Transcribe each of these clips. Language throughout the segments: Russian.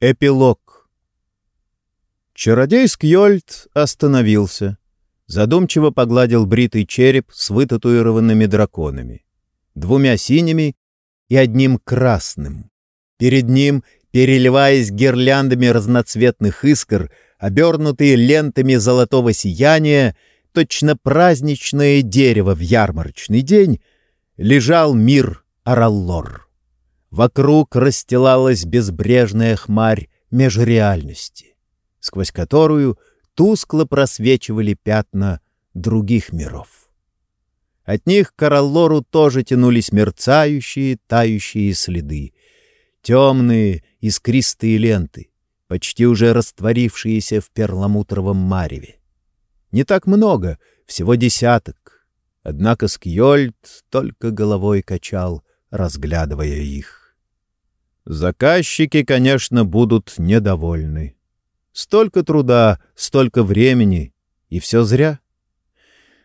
Эпилог Чародей Скьольд остановился, задумчиво погладил бритый череп с вытатуированными драконами, двумя синими и одним красным. Перед ним, переливаясь гирляндами разноцветных искр, обернутые лентами золотого сияния, точно праздничное дерево в ярмарочный день, лежал мир Араллор. Вокруг расстилалась безбрежная хмарь межреальности, сквозь которую тускло просвечивали пятна других миров. От них к Араллору тоже тянулись мерцающие, тающие следы, темные искристые ленты, почти уже растворившиеся в перламутровом мареве. Не так много, всего десяток, однако Скьольд только головой качал, разглядывая их. Заказчики, конечно, будут недовольны. Столько труда, столько времени, и все зря.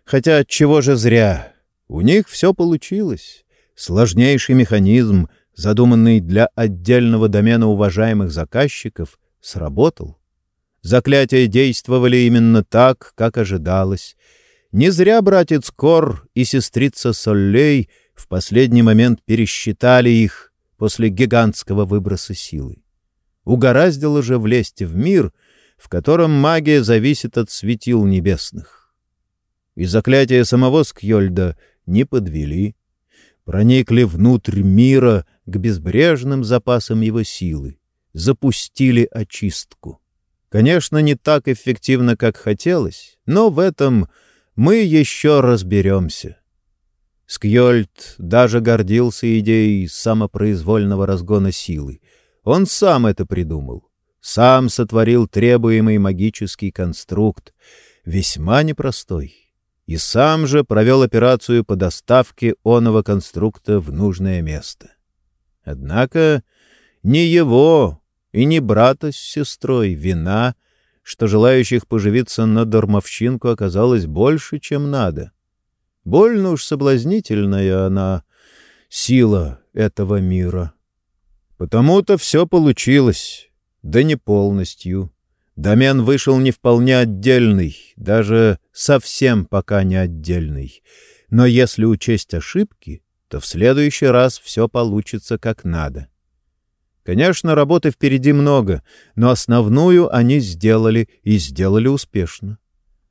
Хотя от чего же зря? У них все получилось. Сложнейший механизм, задуманный для отдельного домена уважаемых заказчиков, сработал. Заклятия действовали именно так, как ожидалось. Не зря братец Кор и сестрица Соллей в последний момент пересчитали их — после гигантского выброса силы. Угораздило же влезть в мир, в котором магия зависит от светил небесных. И заклятия самого Скьольда не подвели, проникли внутрь мира к безбрежным запасам его силы, запустили очистку. Конечно, не так эффективно, как хотелось, но в этом мы еще разберемся. Скьольд даже гордился идеей самопроизвольного разгона силы. Он сам это придумал. Сам сотворил требуемый магический конструкт, весьма непростой. И сам же провел операцию по доставке оного конструкта в нужное место. Однако не его и не брата с сестрой вина, что желающих поживиться на дармовщинку оказалось больше, чем надо. Больно уж соблазнительная она, сила этого мира. Потому-то все получилось, да не полностью. Домен вышел не вполне отдельный, даже совсем пока не отдельный. Но если учесть ошибки, то в следующий раз все получится как надо. Конечно, работы впереди много, но основную они сделали и сделали успешно.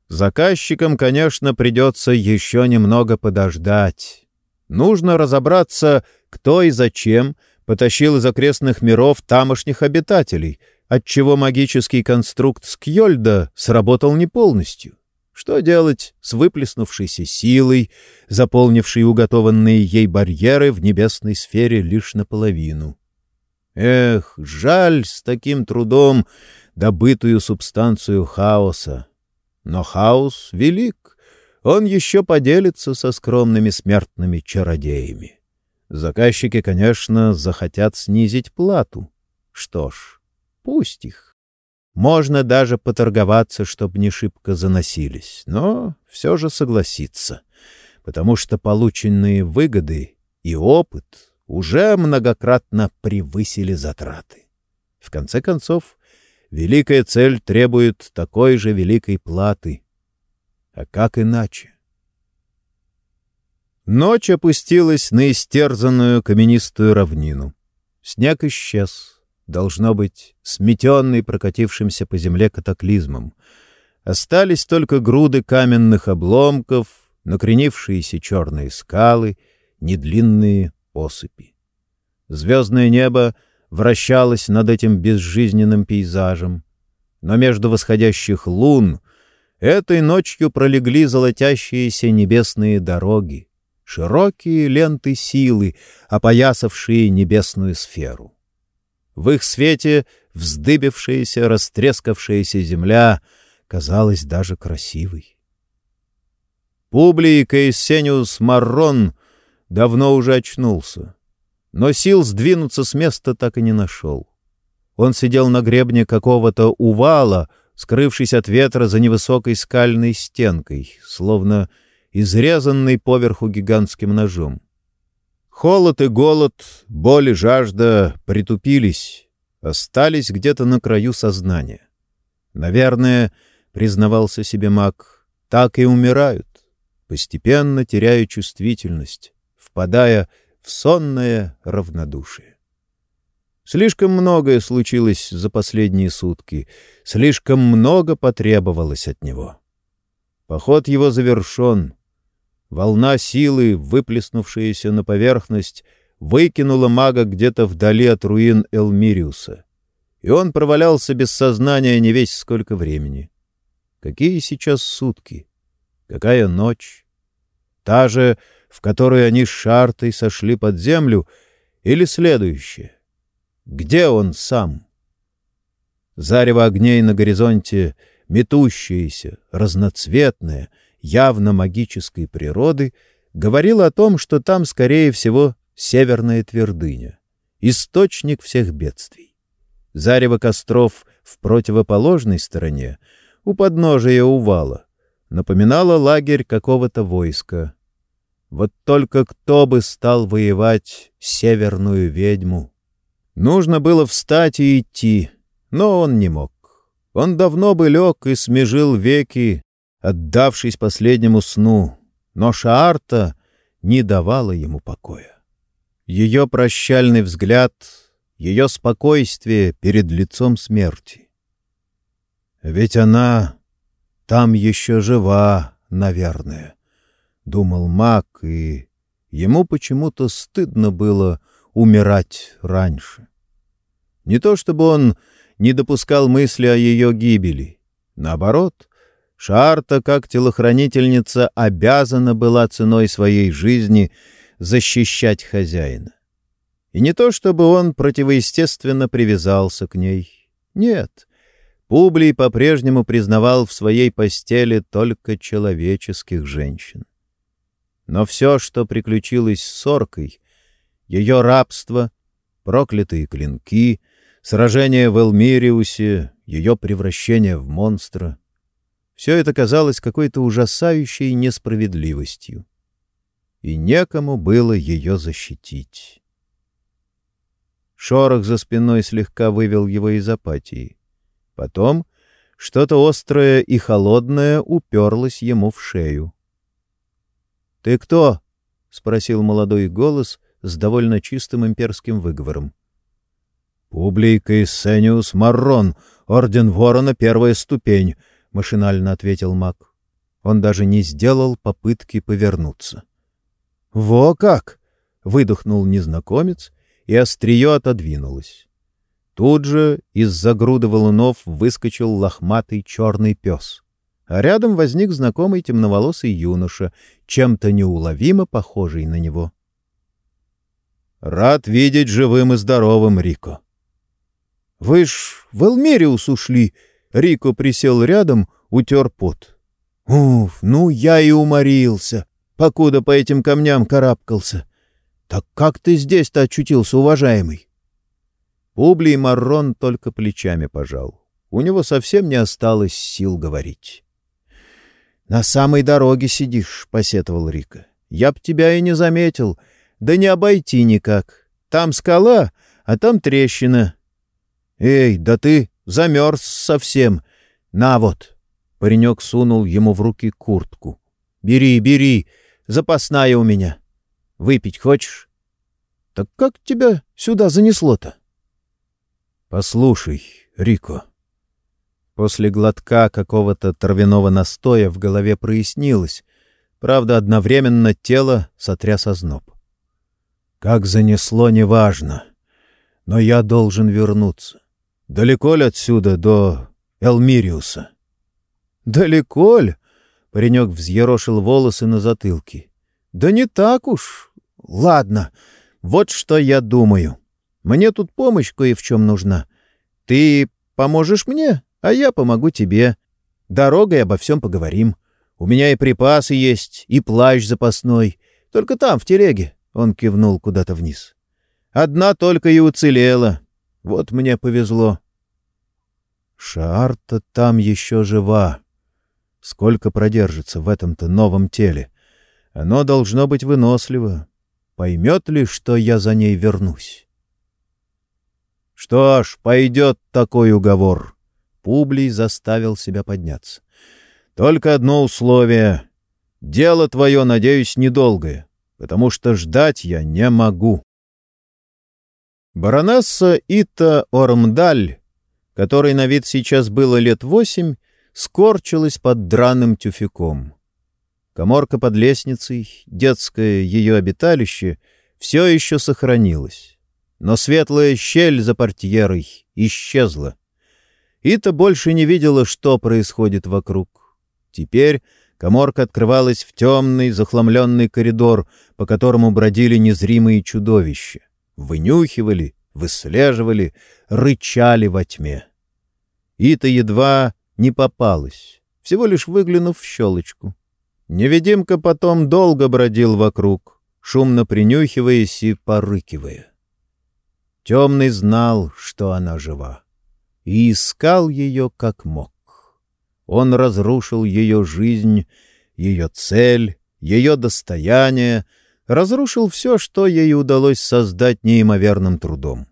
Заказчикам, конечно, придется еще немного подождать. Нужно разобраться, кто и зачем потащил из окрестных миров тамошних обитателей, отчего магический конструкт Скьольда сработал не полностью. Что делать с выплеснувшейся силой, заполнившей уготованные ей барьеры в небесной сфере лишь наполовину? Эх, жаль с таким трудом добытую субстанцию хаоса. Но хаос велик, он еще поделится со скромными смертными чародеями. Заказчики, конечно, захотят снизить плату. Что ж, пусть их. Можно даже поторговаться, чтобы не шибко заносились, но все же согласиться, потому что полученные выгоды и опыт уже многократно превысили затраты. В конце концов, Великая цель требует такой же великой платы. А как иначе? Ночь опустилась на истерзанную каменистую равнину. Снег исчез, должно быть, сметенный прокатившимся по земле катаклизмом. Остались только груды каменных обломков, накренившиеся черные скалы, недлинные осыпи. Звездное небо — вращалась над этим безжизненным пейзажем. Но между восходящих лун этой ночью пролегли золотящиеся небесные дороги, широкие ленты силы, опоясавшие небесную сферу. В их свете вздыбившаяся, растрескавшаяся земля казалась даже красивой. Публий Каэссениус Маррон давно уже очнулся но сил сдвинуться с места так и не нашел. Он сидел на гребне какого-то увала, скрывшись от ветра за невысокой скальной стенкой, словно изрезанный поверху гигантским ножом. Холод и голод, боль и жажда притупились. остались где-то на краю сознания. Наверное, признавался себе маг, так и умирают, постепенно теряя чувствительность, впадая в сонное равнодушие. Слишком многое случилось за последние сутки, слишком много потребовалось от него. Поход его завершен. Волна силы, выплеснувшаяся на поверхность, выкинула мага где-то вдали от руин Элмириуса, и он провалялся без сознания не весь сколько времени. Какие сейчас сутки? Какая ночь? Та же, в которой они Шартой сошли под землю, или следующая? Где он сам? Зарево огней на горизонте, метущееся, разноцветное, явно магической природы, говорило о том, что там, скорее всего, северная твердыня, источник всех бедствий. Зарево костров в противоположной стороне, у подножия увала, напоминало лагерь какого-то войска. Вот только кто бы стал воевать северную ведьму? Нужно было встать и идти, но он не мог. Он давно бы лег и смежил веки, отдавшись последнему сну, но Шаарта не давала ему покоя. Ее прощальный взгляд, ее спокойствие перед лицом смерти. Ведь она там еще жива, наверное, — думал маг, и ему почему-то стыдно было умирать раньше. Не то чтобы он не допускал мысли о ее гибели. Наоборот, Шарта, как телохранительница, обязана была ценой своей жизни защищать хозяина. И не то чтобы он противоестественно привязался к ней. Нет, Публий по-прежнему признавал в своей постели только человеческих женщин. Но все, что приключилось с Соркой, ее рабство, проклятые клинки, сражение в Элмириусе, ее превращение в монстра — все это казалось какой-то ужасающей несправедливостью. И некому было ее защитить. Шорох за спиной слегка вывел его из апатии. Потом что-то острое и холодное уперлось ему в шею. — Ты кто? — спросил молодой голос с довольно чистым имперским выговором. — Публий Каэссениус Маррон, орден ворона, первая ступень, — машинально ответил маг. Он даже не сделал попытки повернуться. — Во как! — выдохнул незнакомец, и острие отодвинулось. Тут же из-за груды валунов выскочил лохматый черный пес, а рядом возник знакомый темноволосый юноша, чем-то неуловимо похожий на него. «Рад видеть живым и здоровым, Рико». «Вы ж в Элмериус ушли!» Рико присел рядом, утер пот. «Уф, ну я и уморился, покуда по этим камням карабкался. Так как ты здесь-то очутился, уважаемый?» Публий Маррон только плечами пожал. У него совсем не осталось сил говорить. — На самой дороге сидишь, — посетовал Рика. — Я б тебя и не заметил. Да не обойти никак. Там скала, а там трещина. — Эй, да ты замерз совсем. На вот. Паренек сунул ему в руки куртку. — Бери, бери, запасная у меня. Выпить хочешь? — Так как тебя сюда занесло-то? — «Послушай, Рико». После глотка какого-то травяного настоя в голове прояснилось. Правда, одновременно тело сотряс озноб. «Как занесло, неважно. Но я должен вернуться. Далеко ли отсюда до Элмириуса?» «Далеко ли?» — паренек взъерошил волосы на затылке. «Да не так уж. Ладно, вот что я думаю». Мне тут помощь кое в чем нужна. Ты поможешь мне, а я помогу тебе. Дорогой обо всем поговорим. У меня и припасы есть, и плащ запасной. Только там, в телеге. Он кивнул куда-то вниз. Одна только и уцелела. Вот мне повезло. Шаарта там еще жива. Сколько продержится в этом-то новом теле? Оно должно быть выносливо. Поймет ли, что я за ней вернусь? Что ж, пойдет такой уговор. Публий заставил себя подняться. Только одно условие. Дело твое, надеюсь, недолгое, потому что ждать я не могу. Баронесса Ита Ормдаль, которой на вид сейчас было лет восемь, скорчилась под драным тюфяком. Коморка под лестницей, детское ее обиталище, все еще сохранилось. Но светлая щель за портьерой исчезла. Ита больше не видела, что происходит вокруг. Теперь коморка открывалась в темный, захламленный коридор, по которому бродили незримые чудовища. Вынюхивали, выслеживали, рычали во тьме. Ита едва не попалась, всего лишь выглянув в щелочку. Невидимка потом долго бродил вокруг, шумно принюхиваясь и порыкивая. Темный знал, что она жива, и искал ее как мог. Он разрушил ее жизнь, ее цель, ее достояние, разрушил все, что ей удалось создать неимоверным трудом.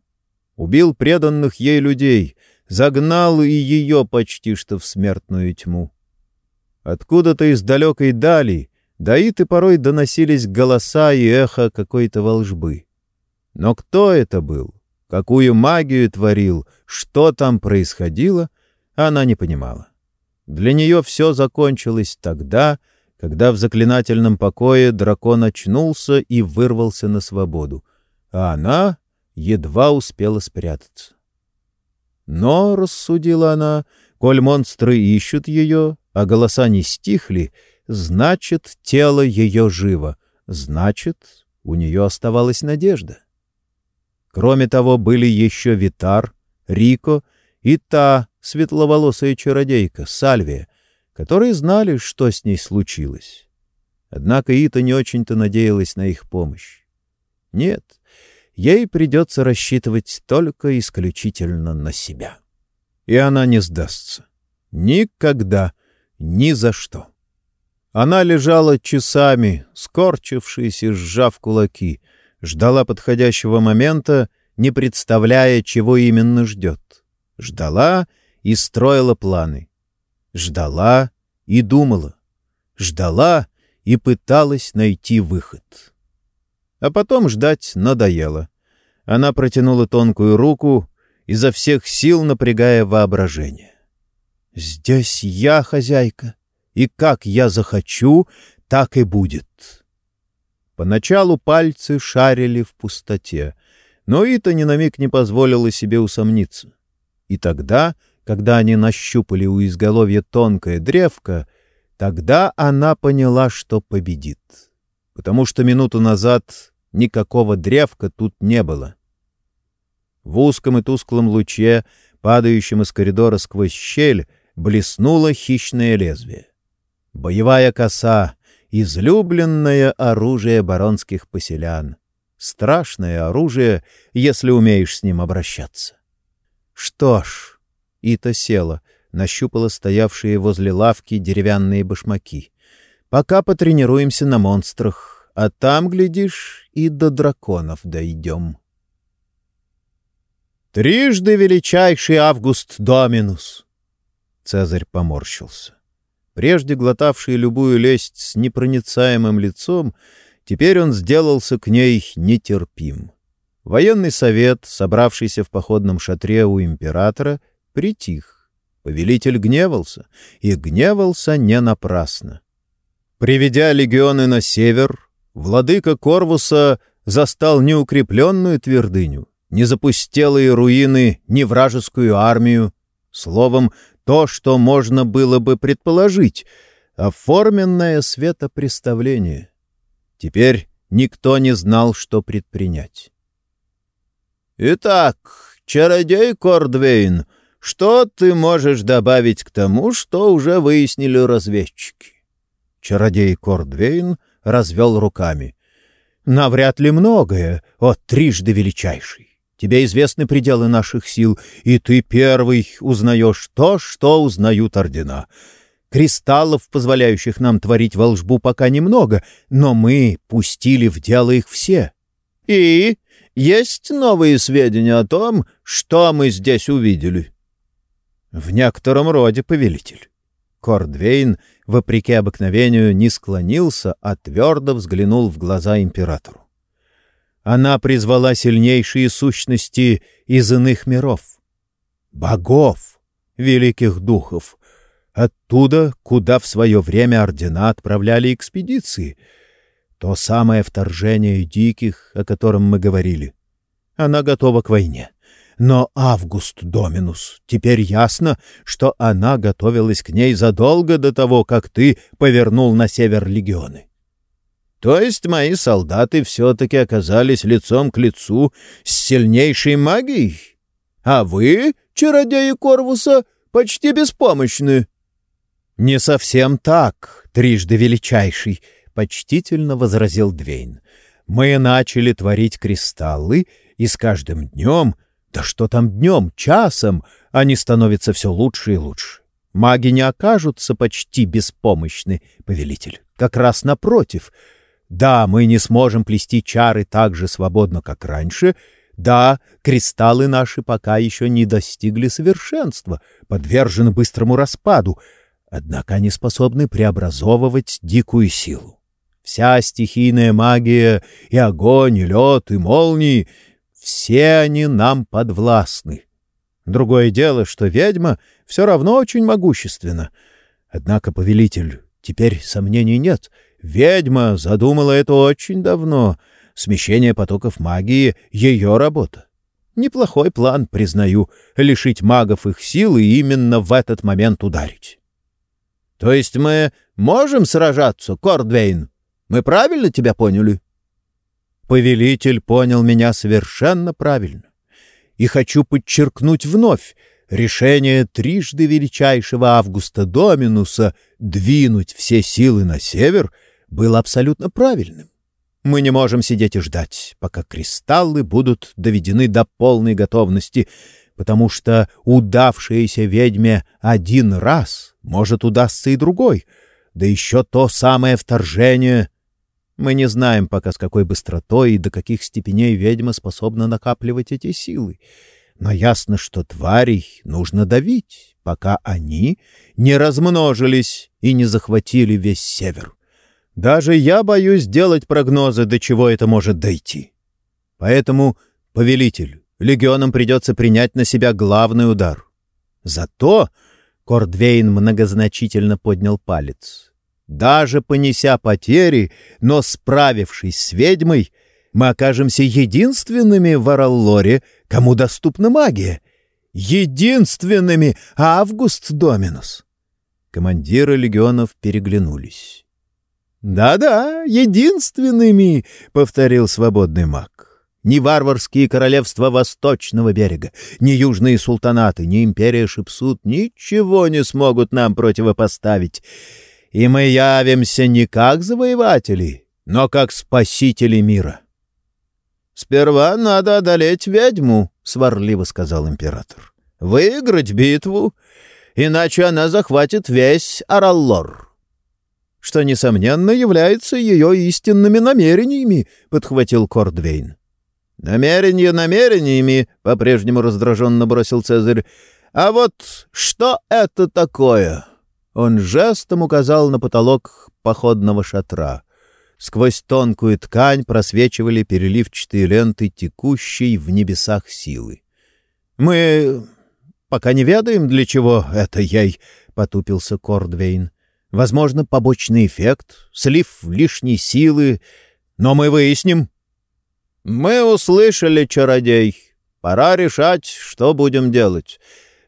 Убил преданных ей людей, загнал и ее почти что в смертную тьму. Откуда-то из далекой дали до Иты порой доносились голоса и эхо какой-то волжбы. Но кто это был? Какую магию творил? Что там происходило? Она не понимала. Для нее все закончилось тогда, когда в заклинательном покое дракон очнулся и вырвался на свободу, а она едва успела спрятаться. Но, — рассудила она, — коль монстры ищут ее, а голоса не стихли, значит, тело ее живо, значит, у нее оставалась надежда. Кроме того, были еще Витар, Рико и та светловолосая чародейка, Сальвия, которые знали, что с ней случилось. Однако Ита не очень-то надеялась на их помощь. Нет, ей придется рассчитывать только исключительно на себя. И она не сдастся. Никогда ни за что. Она лежала часами, скорчившись и сжав кулаки, ждала подходящего момента, не представляя, чего именно ждет. Ждала и строила планы. Ждала и думала. Ждала и пыталась найти выход. А потом ждать надоело. Она протянула тонкую руку, изо всех сил напрягая воображение. Здесь я хозяйка, и как я захочу, так и будет. Поначалу пальцы шарили в пустоте, но Ита ни на миг не позволила себе усомниться. И тогда, когда они нащупали у изголовья тонкое древко, тогда она поняла, что победит. Потому что минуту назад никакого древка тут не было. В узком и тусклом луче, падающем из коридора сквозь щель, блеснуло хищное лезвие. Боевая коса — излюбленное оружие баронских поселян. Страшное оружие, если умеешь с ним обращаться. Что ж, Ита села, нащупала стоявшие возле лавки деревянные башмаки. Пока потренируемся на монстрах, а там, глядишь, и до драконов дойдем. Трижды величайший Август Доминус! Цезарь поморщился. Прежде глотавший любую лесть с непроницаемым лицом, теперь он сделался к ней нетерпим. Военный совет, собравшийся в походном шатре у императора, притих. Повелитель гневался, и гневался не напрасно. Приведя легионы на север, владыка Корвуса застал неукрепленную твердыню, не запустелые руины, ни вражескую армию, словом, то, что можно было бы предположить, оформленное светопреставление. Теперь никто не знал, что предпринять. «Итак, чародей Кордвейн, что ты можешь добавить к тому, что уже выяснили разведчики?» Чародей Кордвейн развел руками. «Навряд ли многое, о трижды величайший. Тебе известны пределы наших сил, и ты первый узнаешь то, что узнают ордена. Кристаллов, позволяющих нам творить волшбу, пока немного, но мы пустили в дело их все. И есть новые сведения о том, что мы здесь увидели?» «В некотором роде, повелитель». Кордвейн, вопреки обыкновению, не склонился, а твердо взглянул в глаза императору. Она призвала сильнейшие сущности из иных миров. Богов, великих духов. Оттуда, куда в свое время ордена отправляли экспедиции. То самое вторжение диких, о котором мы говорили. Она готова к войне. Но Август Доминус, теперь ясно, что она готовилась к ней задолго до того, как ты повернул на север легионы. То есть мои солдаты все-таки оказались лицом к лицу с сильнейшей магией? А вы, чародеи Корвуса, почти беспомощны. — Не совсем так, трижды величайший, — почтительно возразил Двейн. — Мы начали творить кристаллы, и с каждым днем, да что там днем, часом, они становятся все лучше и лучше. Маги не окажутся почти беспомощны, повелитель. Как раз напротив — да, мы не сможем плести чары так же свободно, как раньше. Да, кристаллы наши пока еще не достигли совершенства, подвержены быстрому распаду, однако они способны преобразовывать дикую силу. Вся стихийная магия, и огонь, и лед, и молнии — все они нам подвластны. Другое дело, что ведьма все равно очень могущественна. Однако, повелитель, теперь сомнений нет — Ведьма задумала это очень давно. Смещение потоков магии — ее работа. Неплохой план, признаю, лишить магов их силы и именно в этот момент ударить. — То есть мы можем сражаться, Кордвейн? Мы правильно тебя поняли? Повелитель понял меня совершенно правильно. И хочу подчеркнуть вновь, решение трижды величайшего Августа Доминуса двинуть все силы на север — был абсолютно правильным. Мы не можем сидеть и ждать, пока кристаллы будут доведены до полной готовности, потому что удавшаяся ведьме один раз может удастся и другой, да еще то самое вторжение. Мы не знаем пока, с какой быстротой и до каких степеней ведьма способна накапливать эти силы, но ясно, что тварей нужно давить, пока они не размножились и не захватили весь север. Даже я боюсь делать прогнозы, до чего это может дойти. Поэтому, повелитель, легионам придется принять на себя главный удар. Зато Кордвейн многозначительно поднял палец. Даже понеся потери, но справившись с ведьмой, мы окажемся единственными в Араллоре, кому доступна магия. Единственными, Август Доминус. Командиры легионов переглянулись. «Да-да, единственными», — повторил свободный маг. «Ни варварские королевства Восточного берега, ни южные султанаты, ни империя Шипсут ничего не смогут нам противопоставить. И мы явимся не как завоеватели, но как спасители мира». «Сперва надо одолеть ведьму», — сварливо сказал император. «Выиграть битву, иначе она захватит весь Араллор» что, несомненно, является ее истинными намерениями», — подхватил Кордвейн. «Намерения намерениями», — по-прежнему раздраженно бросил Цезарь. «А вот что это такое?» Он жестом указал на потолок походного шатра. Сквозь тонкую ткань просвечивали переливчатые ленты текущей в небесах силы. «Мы пока не ведаем, для чего это ей», — потупился Кордвейн. Возможно, побочный эффект, слив лишней силы, но мы выясним. Мы услышали, чародей. Пора решать, что будем делать.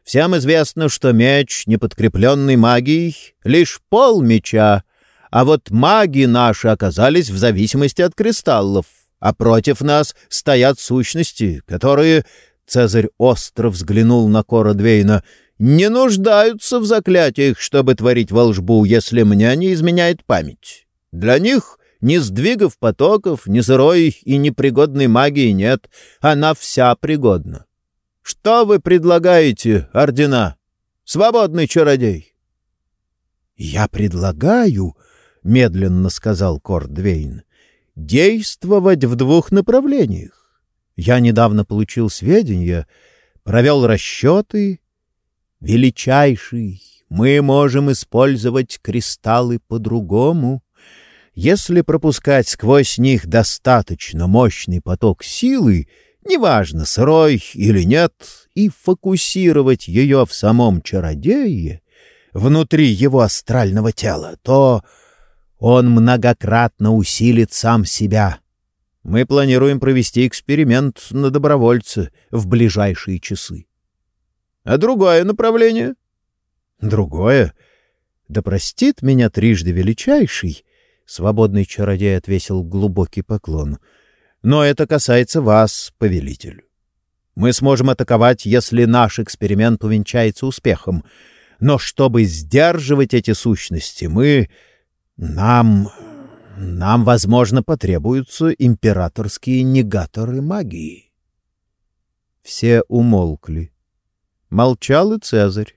Всем известно, что меч, не подкрепленный магией, лишь пол меча, а вот маги наши оказались в зависимости от кристаллов, а против нас стоят сущности, которые... Цезарь остро взглянул на Кора Двейна — не нуждаются в заклятиях, чтобы творить волшбу, если мне не изменяет память. Для них ни сдвигов потоков, ни сырой и непригодной магии нет. Она вся пригодна. Что вы предлагаете, ордена? Свободный чародей. — Я предлагаю, — медленно сказал Кордвейн, — действовать в двух направлениях. Я недавно получил сведения, провел расчеты. Величайший, мы можем использовать кристаллы по-другому. Если пропускать сквозь них достаточно мощный поток силы, неважно, сырой или нет, и фокусировать ее в самом чародее, внутри его астрального тела, то он многократно усилит сам себя. Мы планируем провести эксперимент на добровольце в ближайшие часы. А другое направление? Другое? Да простит меня трижды величайший, Свободный чародей отвесил глубокий поклон. «Но это касается вас, повелитель. Мы сможем атаковать, если наш эксперимент увенчается успехом. Но чтобы сдерживать эти сущности, мы... Нам... Нам, возможно, потребуются императорские негаторы магии». Все умолкли. Молчал и Цезарь,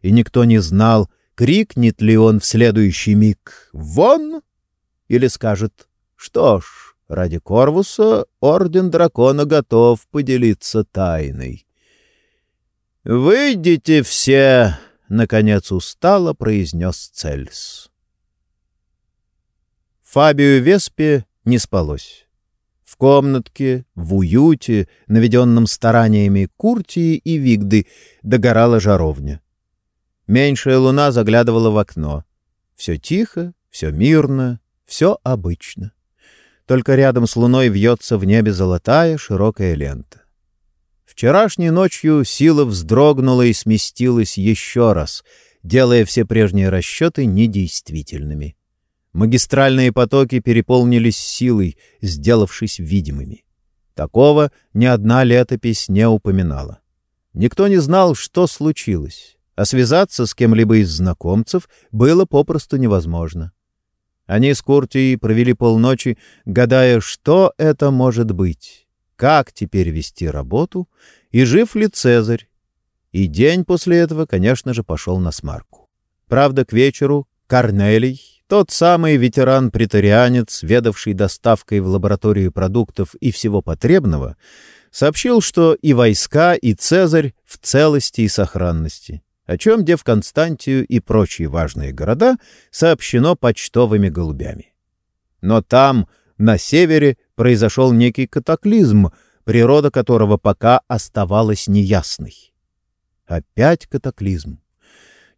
и никто не знал, крикнет ли он в следующий миг «Вон!» или скажет «Что ж, ради Корвуса Орден Дракона готов поделиться тайной». «Выйдите все!» — наконец устало произнес Цельс. Фабию Веспе не спалось. В комнатке, в уюте, наведенном стараниями Куртии и Вигды, догорала жаровня. Меньшая луна заглядывала в окно. Все тихо, все мирно, все обычно. Только рядом с луной вьется в небе золотая широкая лента. Вчерашней ночью сила вздрогнула и сместилась еще раз, делая все прежние расчеты недействительными. Магистральные потоки переполнились силой, сделавшись видимыми. Такого ни одна летопись не упоминала. Никто не знал, что случилось, а связаться с кем-либо из знакомцев было попросту невозможно. Они с Куртией провели полночи, гадая, что это может быть, как теперь вести работу и жив ли Цезарь. И день после этого, конечно же, пошел на смарку. Правда, к вечеру Корнелий, тот самый ветеран-претарианец, ведавший доставкой в лабораторию продуктов и всего потребного, сообщил, что и войска, и Цезарь в целости и сохранности о чем Дев Константию и прочие важные города сообщено почтовыми голубями. Но там, на севере, произошел некий катаклизм, природа которого пока оставалась неясной. Опять катаклизм.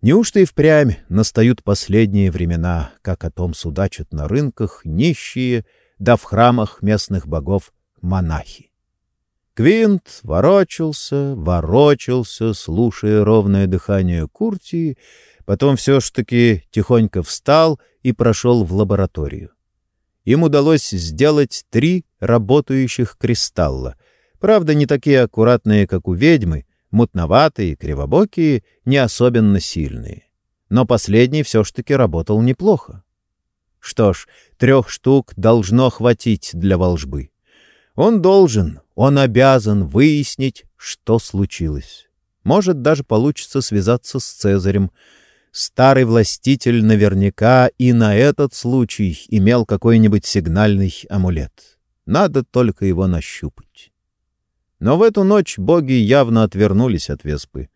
Неужто и впрямь настают последние времена, как о том судачат на рынках нищие, да в храмах местных богов монахи? Квинт ворочался, ворочался, слушая ровное дыхание Куртии, потом все ж таки тихонько встал и прошел в лабораторию. Им удалось сделать три работающих кристалла. Правда, не такие аккуратные, как у ведьмы, мутноватые, кривобокие, не особенно сильные. Но последний все ж таки работал неплохо. Что ж, трех штук должно хватить для волжбы. Он должен, он обязан выяснить, что случилось. Может, даже получится связаться с Цезарем. Старый властитель наверняка и на этот случай имел какой-нибудь сигнальный амулет. Надо только его нащупать. Но в эту ночь боги явно отвернулись от Веспы.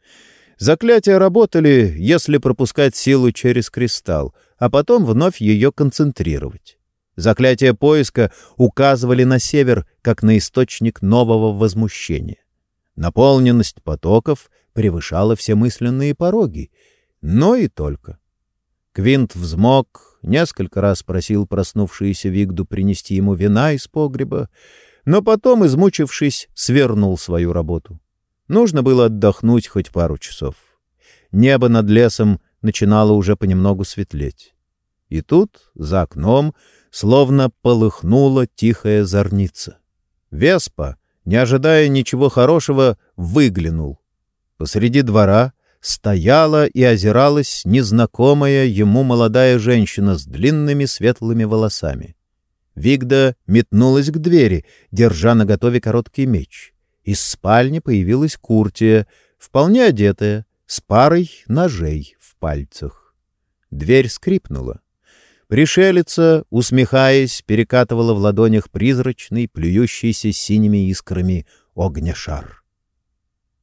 Заклятия работали, если пропускать силу через кристалл, а потом вновь ее концентрировать. Заклятия поиска указывали на север, как на источник нового возмущения. Наполненность потоков превышала все мысленные пороги, но и только. Квинт взмок, несколько раз просил проснувшуюся Вигду принести ему вина из погреба, но потом, измучившись, свернул свою работу. Нужно было отдохнуть хоть пару часов. Небо над лесом начинало уже понемногу светлеть. И тут, за окном, словно полыхнула тихая зорница. Веспа, не ожидая ничего хорошего, выглянул. Посреди двора стояла и озиралась незнакомая ему молодая женщина с длинными светлыми волосами. Вигда метнулась к двери, держа наготове короткий меч. Из спальни появилась Куртия, вполне одетая, с парой ножей в пальцах. Дверь скрипнула. Пришелица, усмехаясь, перекатывала в ладонях призрачный, плюющийся синими искрами огнешар.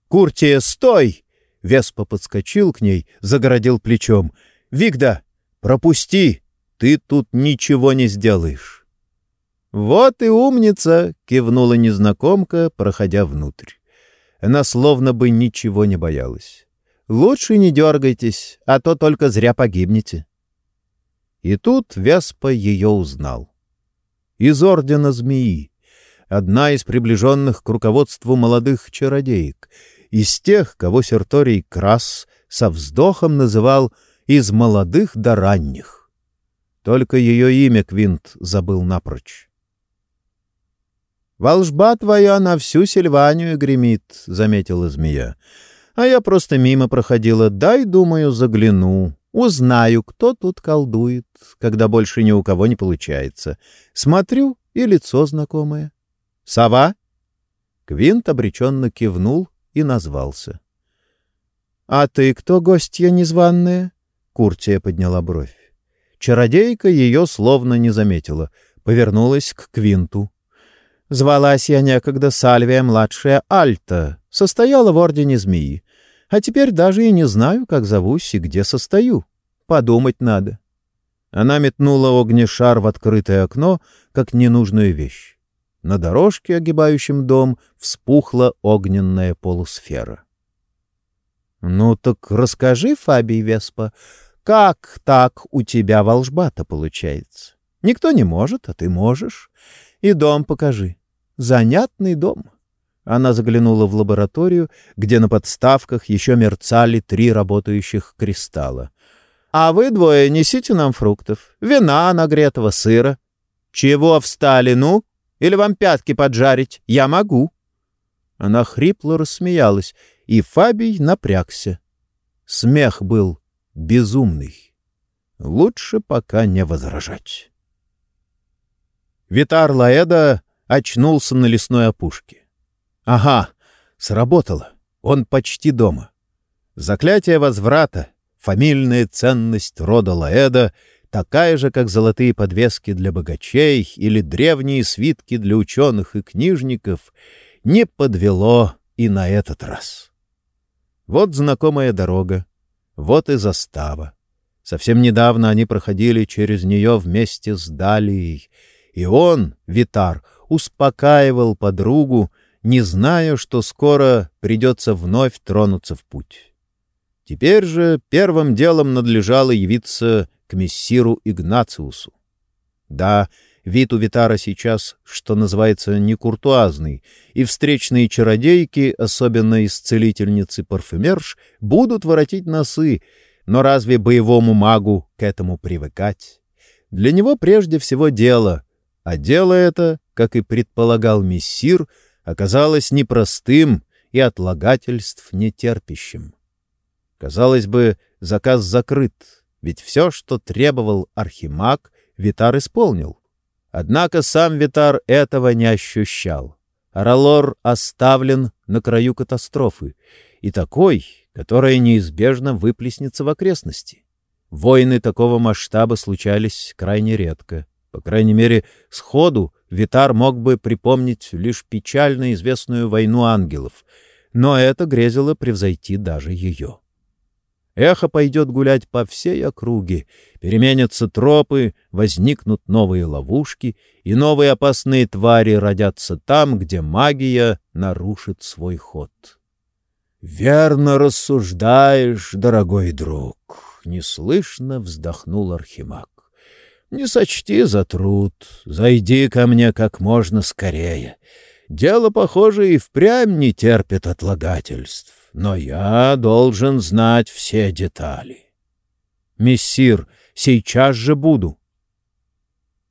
«Куртия, стой!» Веспа подскочил к ней, загородил плечом. «Вигда, пропусти! Ты тут ничего не сделаешь!» «Вот и умница!» — кивнула незнакомка, проходя внутрь. Она словно бы ничего не боялась. «Лучше не дергайтесь, а то только зря погибнете». И тут Веспа ее узнал. Из Ордена Змеи, одна из приближенных к руководству молодых чародеек, из тех, кого Серторий Крас со вздохом называл «из молодых до ранних». Только ее имя Квинт забыл напрочь. «Волжба твоя на всю Сильванию гремит», — заметила змея. «А я просто мимо проходила. Дай, думаю, загляну. Узнаю, кто тут колдует, когда больше ни у кого не получается. Смотрю, и лицо знакомое. Сова?» Квинт обреченно кивнул и назвался. «А ты кто, гостья незваная?» Куртия подняла бровь. Чародейка ее словно не заметила, повернулась к Квинту. Звалась я некогда Сальвия младшая Альта, состояла в Ордене Змеи. А теперь даже и не знаю, как зовусь и где состою. Подумать надо. Она метнула огнешар в открытое окно, как ненужную вещь. На дорожке, огибающем дом, вспухла огненная полусфера. — Ну так расскажи, Фабий Веспа, как так у тебя волжба-то получается? Никто не может, а ты можешь. И дом покажи. Занятный дом. Она заглянула в лабораторию, где на подставках еще мерцали три работающих кристалла. «А вы двое несите нам фруктов, вина нагретого, сыра. Чего встали, ну? Или вам пятки поджарить? Я могу». Она хрипло рассмеялась, и Фабий напрягся. Смех был безумный. Лучше пока не возражать. Витар Лаэда очнулся на лесной опушке. Ага, сработало. Он почти дома. Заклятие возврата, фамильная ценность рода Лаэда, такая же, как золотые подвески для богачей или древние свитки для ученых и книжников, не подвело и на этот раз. Вот знакомая дорога, вот и застава. Совсем недавно они проходили через нее вместе с Далией, и он, Витар, успокаивал подругу, не зная, что скоро придется вновь тронуться в путь. Теперь же первым делом надлежало явиться к мессиру Игнациусу. Да, вид у Витара сейчас, что называется, не куртуазный, и встречные чародейки, особенно исцелительницы парфюмерш, будут воротить носы, но разве боевому магу к этому привыкать? Для него прежде всего дело, а дело это как и предполагал мессир, оказалось непростым и отлагательств нетерпящим. Казалось бы, заказ закрыт, ведь все, что требовал архимаг, Витар исполнил. Однако сам Витар этого не ощущал. Аралор оставлен на краю катастрофы, и такой, которая неизбежно выплеснется в окрестности. Войны такого масштаба случались крайне редко. По крайней мере, сходу Витар мог бы припомнить лишь печально известную войну ангелов, но это грезило превзойти даже ее. Эхо пойдет гулять по всей округе, переменятся тропы, возникнут новые ловушки, и новые опасные твари родятся там, где магия нарушит свой ход. «Верно рассуждаешь, дорогой друг», — неслышно вздохнул Архимаг. Не сочти за труд, зайди ко мне как можно скорее. Дело, похоже, и впрямь не терпит отлагательств, но я должен знать все детали. Мессир, сейчас же буду.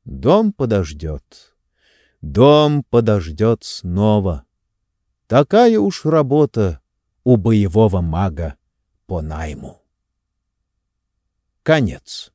Дом подождет. Дом подождет снова. Такая уж работа у боевого мага по найму. Конец.